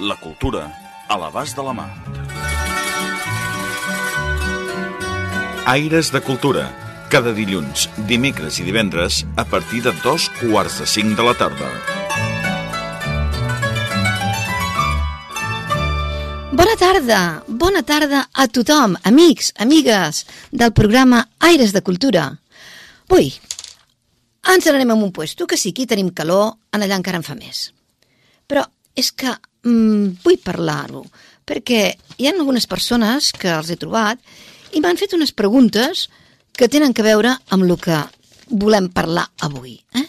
La cultura a l'abast de la mà. Aires de Cultura. Cada dilluns, dimecres i divendres a partir de dos quarts de cinc de la tarda. Bona tarda, bona tarda a tothom, amics, amigues del programa Aires de Cultura. Avui ens n'anem a un puesto, que sí, aquí tenim calor, en allà encara en fa més. Però és que mm, vull parlar-ho, perquè hi ha algunes persones que els he trobat i m'han fet unes preguntes que tenen que veure amb el que volem parlar avui. Eh?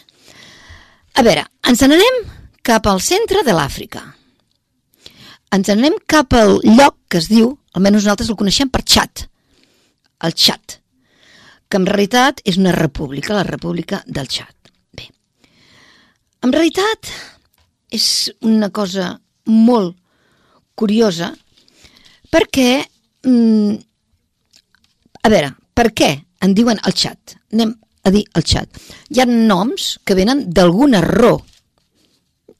A veure, ens n'anem cap al centre de l'Àfrica. Ens anem cap al lloc que es diu, almenys nosaltres el coneixem per Txat, el Txat, que en realitat és una república, la república del Txat. Bé, en realitat és una cosa molt curiosa perquè, mm, a veure, per què en diuen el Txat? Anem a dir el Txat. Hi ha noms que venen d'alguna raó,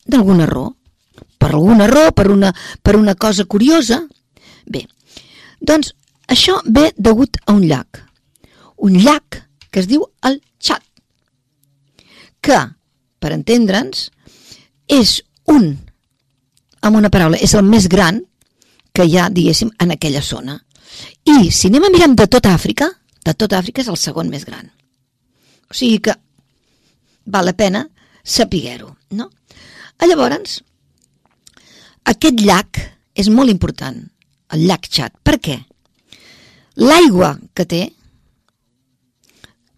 d'alguna raó, per alguna raó, per una, per una cosa curiosa. Bé, doncs això ve degut a un llac. Un llac que es diu el Txat, que, per entendre'ns, és un, amb una paraula, és el més gran que hi ha, diguéssim, en aquella zona. I si anem a mirar de tota Àfrica, de tota Àfrica és el segon més gran. O sigui que val la pena sapiguer-ho, no? Llavors, aquest llac és molt important, el llac Txat. Per què? L'aigua que té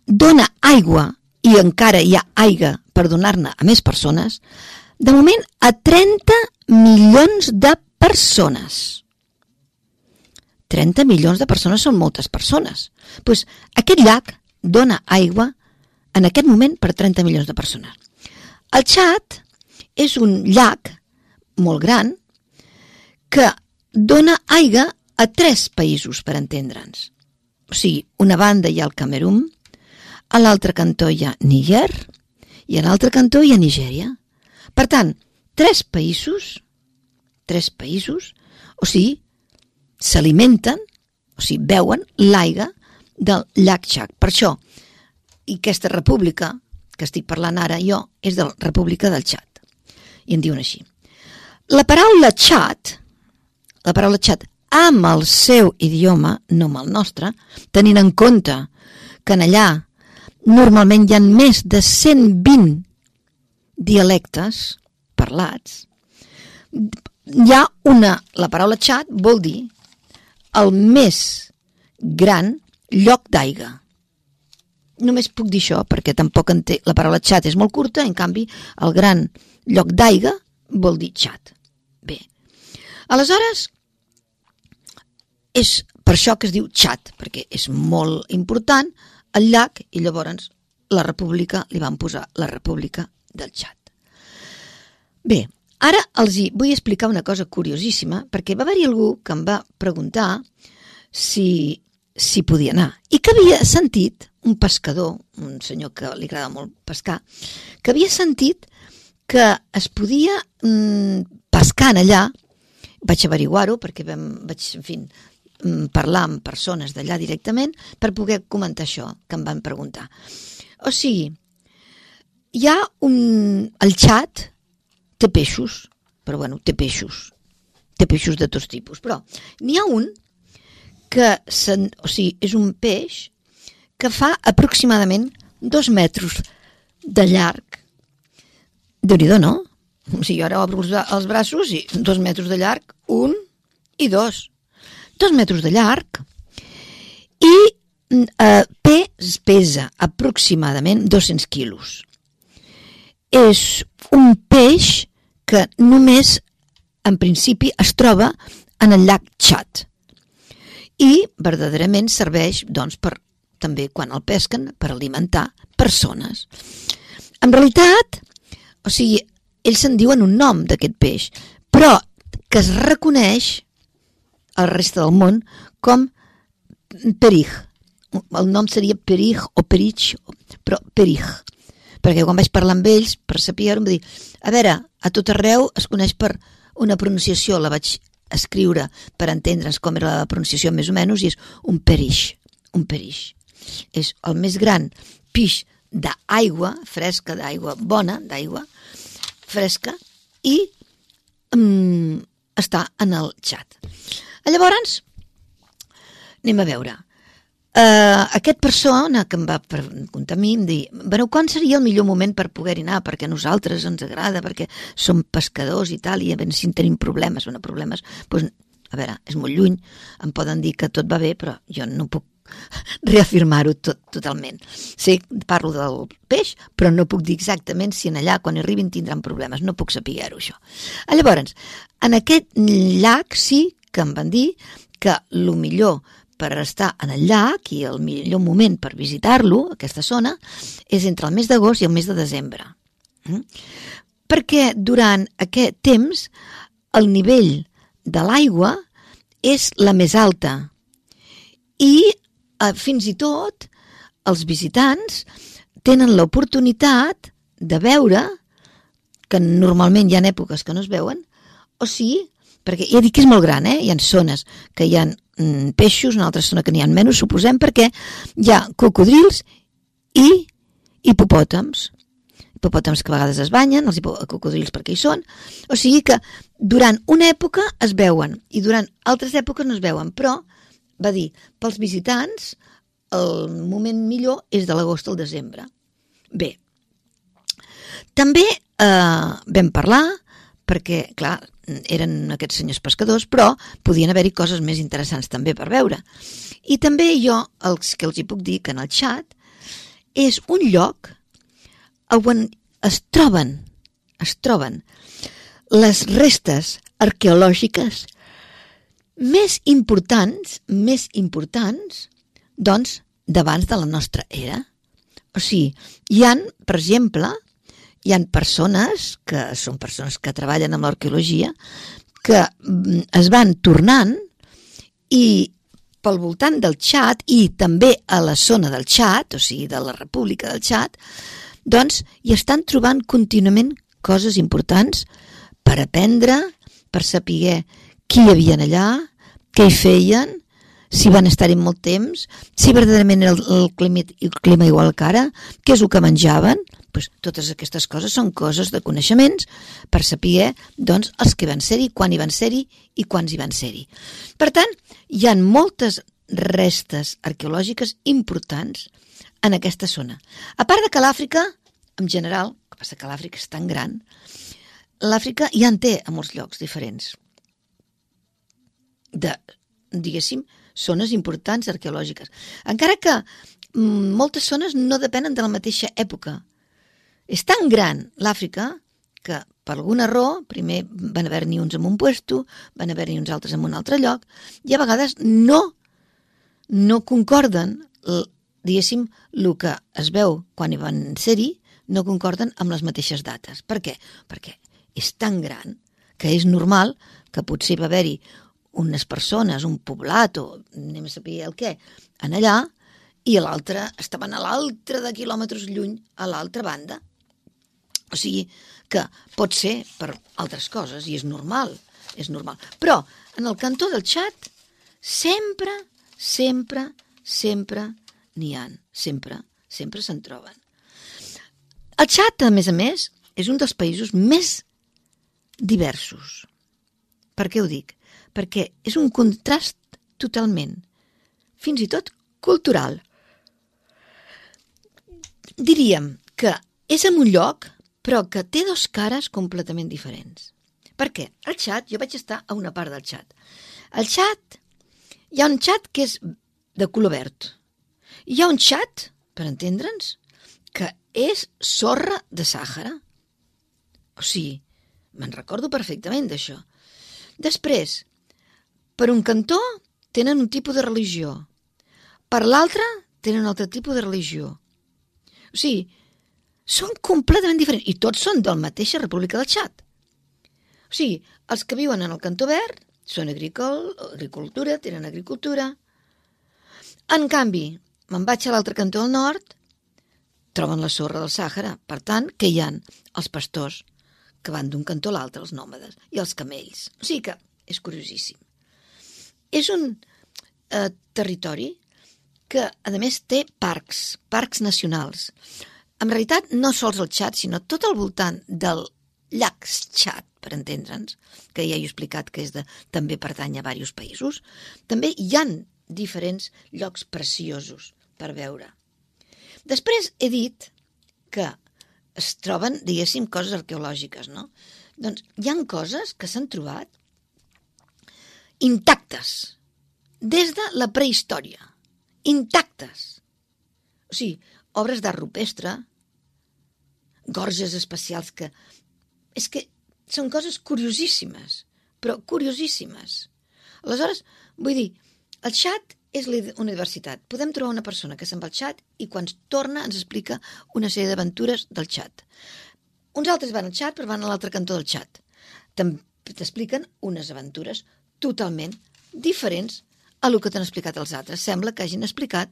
dona aigua i encara hi ha aigua per donar-ne a més persones, de moment a 30 milions de persones. 30 milions de persones són moltes persones. Pues aquest llac dona aigua en aquest moment per 30 milions de persones. El Txat és un llac molt gran que dona aigua a tres països, per entendre'ns. O sigui, una banda hi ha el Camerún, a l'altre cantó hi ha Níger i a l'altre cantó hi ha Nigèria. Per tant, tres països, tres països, o sigui, s'alimenten, o sigui, beuen l'aigua del llac Txac. Per això, i aquesta república que estic parlant ara jo és de la República del Txat. I en diuen així. La paraula Txat, la paraula Txat, amb el seu idioma, no amb el nostre, tenint en compte que en allà normalment hi ha més de 120 dialectes parlats, hi ha una, la paraula Txat vol dir el més gran lloc d'aigua. Només puc dir això perquè tampoc té, la paraula xat és molt curta, en canvi el gran lloc d'aigua vol dir xat. Bé, aleshores és per això que es diu xat, perquè és molt important el llac i llavors la república li van posar la república del xat. Bé, ara els hi vull explicar una cosa curiosíssima perquè va haver-hi algú que em va preguntar si, si podia anar i que havia sentit un pescador, un senyor que li agrada molt pescar, que havia sentit que es podia mm, pescar allà, vaig averiguar-ho perquè vam, vaig, en fi, mm, parlar amb persones d'allà directament per poder comentar això que em van preguntar. O sigui, hi ha un... El xat té peixos, però bueno, té peixos. Té peixos de tots tipus, però n'hi ha un que, o sigui, és un peix que fa aproximadament dos metres de llarg. déu nhi no? O sigui, ara obro els braços i dos metres de llarg, un i dos. Dos metres de llarg i eh, pes, pesa aproximadament 200 quilos. És un peix que només en principi es troba en el llac Txad i verdaderament serveix doncs, per, també quan el pesquen per alimentar persones. En realitat, o sigui, ells se'n diuen un nom d'aquest peix, però que es reconeix al resta del món com perij. El nom seria perij o perich, però perij. Perquè quan vaig parlar amb ells, per saber, em va dir, a veure, a tot arreu es coneix per una pronunciació, la vaig escriure per entendre's com era la pronunciació més o menys, i és un perix, un perix. És el més gran pix d'aigua fresca, d'aigua bona, d'aigua fresca, i um, està en el xat. Llavors, anem a veure. Uh, aquest persona que em va preguntar a mi em dir, bueno, quan seria el millor moment per poder-hi anar? Perquè a nosaltres ens agrada, perquè som pescadors i tal, i a veure si tenim problemes. Bueno, problemes, doncs, a veure, és molt lluny, em poden dir que tot va bé, però jo no puc reafirmar-ho tot, totalment. Sí, parlo del peix, però no puc dir exactament si en allà, quan arribin, tindran problemes. No puc saber-ho, això. Llavors, en aquest llac sí que em van dir que el millor per estar en el llac i el millor moment per visitar-lo, aquesta zona, és entre el mes d'agost i el mes de desembre. Mm? Perquè durant aquest temps el nivell de l'aigua és la més alta i eh, fins i tot els visitants tenen l'oportunitat de veure que normalment hi ha èpoques que no es veuen, o sigui, perquè ja dic que és molt gran, eh? hi ha zones que hi ha mm, peixos, una altra zona que n'hi ha menys, suposem, perquè hi ha cocodrils i hipopòtams. Hipopòtams que a vegades es banyen, els cocodrils perquè hi són, o sigui que durant una època es veuen i durant altres èpoques no es veuen, però va dir, pels visitants el moment millor és de l'agost al desembre. Bé, també eh, vam parlar, perquè, clar, eren aquests senyors pescadors, però podien haver-hi coses més interessants també per veure. I també jo, els que els hi puc dir que en el xat, és un lloc on es troben, es troben les restes arqueològiques més importants, més importants, doncs, d'abans de la nostra era. O sigui, hi han, per exemple, hi han persones, que són persones que treballen amb l'arqueologia, que mm, es van tornant i pel voltant del xat i també a la zona del xat, o sigui, de la República del Xat, doncs hi estan trobant contínuament coses importants per aprendre, per saber qui hi havia allà, què hi feien, si van estar-hi molt temps, si verdaderament el, el, clima, el clima igual que ara, què és el que menjaven, pues, totes aquestes coses són coses de coneixements per saber doncs, els que van ser-hi, quan hi van ser-hi i quants hi van ser-hi. Per tant, hi ha moltes restes arqueològiques importants en aquesta zona. A part de que l'Àfrica, en general, que passa que l'Àfrica és tan gran, l'Àfrica ja en té a molts llocs diferents de, diguéssim, zones importants arqueològiques. Encara que mm, moltes zones no depenen de la mateixa època. És tan gran l'Àfrica que per alguna raó, primer van haver-n'hi uns en un puesto, van haver-n'hi uns altres en un altre lloc, i a vegades no, no concorden, diguéssim, el que es veu quan hi van ser-hi, no concorden amb les mateixes dates. Per què? Perquè és tan gran que és normal que potser va haver-hi unes persones, un poblat o anem a saber el què, en allà i l'altre estaven a l'altre de quilòmetres lluny, a l'altra banda. O sigui que pot ser per altres coses i és normal, és normal. Però en el cantó del xat sempre, sempre, sempre n'hi han, sempre, sempre se'n troben. El xat, a més a més, és un dels països més diversos. Per què ho dic? perquè és un contrast totalment, fins i tot cultural. Diríem que és en un lloc, però que té dos cares completament diferents. Per què? El xat, jo vaig estar a una part del xat. El xat, hi ha un xat que és de color verd. Hi ha un xat, per entendre'ns, que és sorra de Sàhara. O sigui, me'n recordo perfectament d'això. Després, per un cantó tenen un tipus de religió, per l'altre tenen un altre tipus de religió. O sigui, són completament diferents i tots són del mateixa República del Txad. O sigui, els que viuen en el cantó verd són agricol, agricultura, tenen agricultura. En canvi, me'n vaig a l'altre cantó al nord, troben la sorra del Sàhara. Per tant, que hi han els pastors que van d'un cantó a l'altre, els nòmades, i els camells. O sigui que és curiosíssim. És un eh, territori que, a més, té parcs, parcs nacionals. En realitat, no sols el Txad, sinó tot al voltant del llac Txad, per entendre'ns, que ja he explicat que és de, també pertany a diversos països, també hi han diferents llocs preciosos per veure. Després he dit que es troben, diguéssim, coses arqueològiques, no? Doncs hi han coses que s'han trobat intactes, des de la prehistòria, intactes. O sigui, obres d'art rupestre, gorges especials que... És que són coses curiosíssimes, però curiosíssimes. Aleshores, vull dir, el xat és una universitat. Podem trobar una persona que se'n va al xat i quan torna ens explica una sèrie d'aventures del xat. Uns altres van al xat però van a l'altre cantó del xat. T'expliquen unes aventures totalment diferents a el que t'han explicat els altres. Sembla que hagin explicat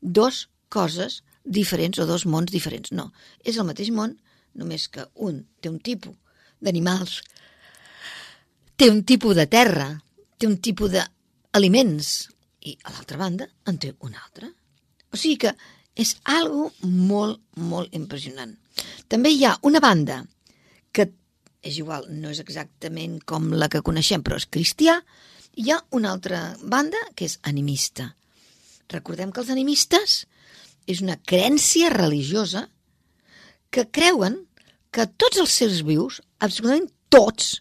dos coses diferents o dos mons diferents. No, és el mateix món, només que un té un tipus d'animals, té un tipus de terra, té un tipus d'aliments, i a l'altra banda en té un altre. O sigui que és algo molt, molt impressionant. També hi ha una banda que és igual, no és exactament com la que coneixem, però és cristià, hi ha una altra banda que és animista. Recordem que els animistes és una creencia religiosa que creuen que tots els seres vius, absolutament tots,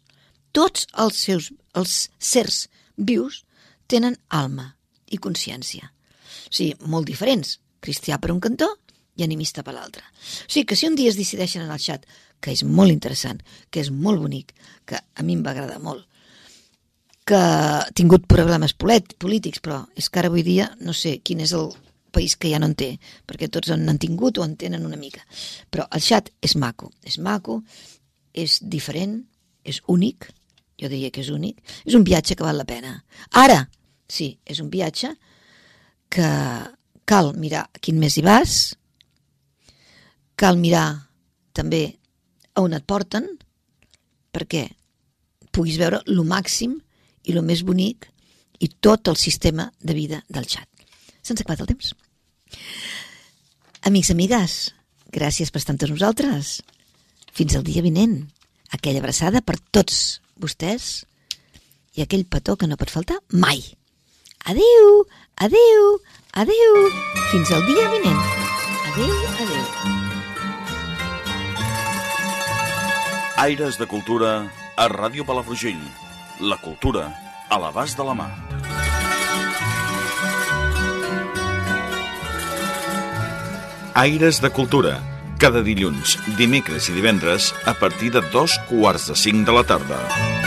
tots els seus els sers vius tenen alma i consciència. O sigui, molt diferents. Cristià per un cantó i animista per l'altre. O sigui que si un dia es decideixen en el xat, que és molt interessant, que és molt bonic, que a mi em va agradar molt, que ha tingut problemes polítics, però és que ara avui dia no sé quin és el país que ja no en té, perquè tots en han tingut o en tenen una mica. Però el xat és maco, és maco, és diferent, és únic, jo diria que és únic, és un viatge que val la pena. Ara, sí, és un viatge que cal mirar quin mes hi vas, cal mirar també a on et porten, perquè puguis veure lo màxim i el més bonic i tot el sistema de vida del xat. Se'ns ha acabat el temps. Amics, amigues, gràcies per estar amb nosaltres. Fins al dia vinent. Aquella abraçada per tots vostès i aquell petó que no pot faltar mai. Adeu, adeu, adeu. Fins al dia vinent. Adeu, adeu. Aires de Cultura a Ràdio Palafrugell la cultura a l'abast de la mà. Aires de Cultura, cada dilluns, dimecres i divendres a partir de dos quarts de cinc de la tarda.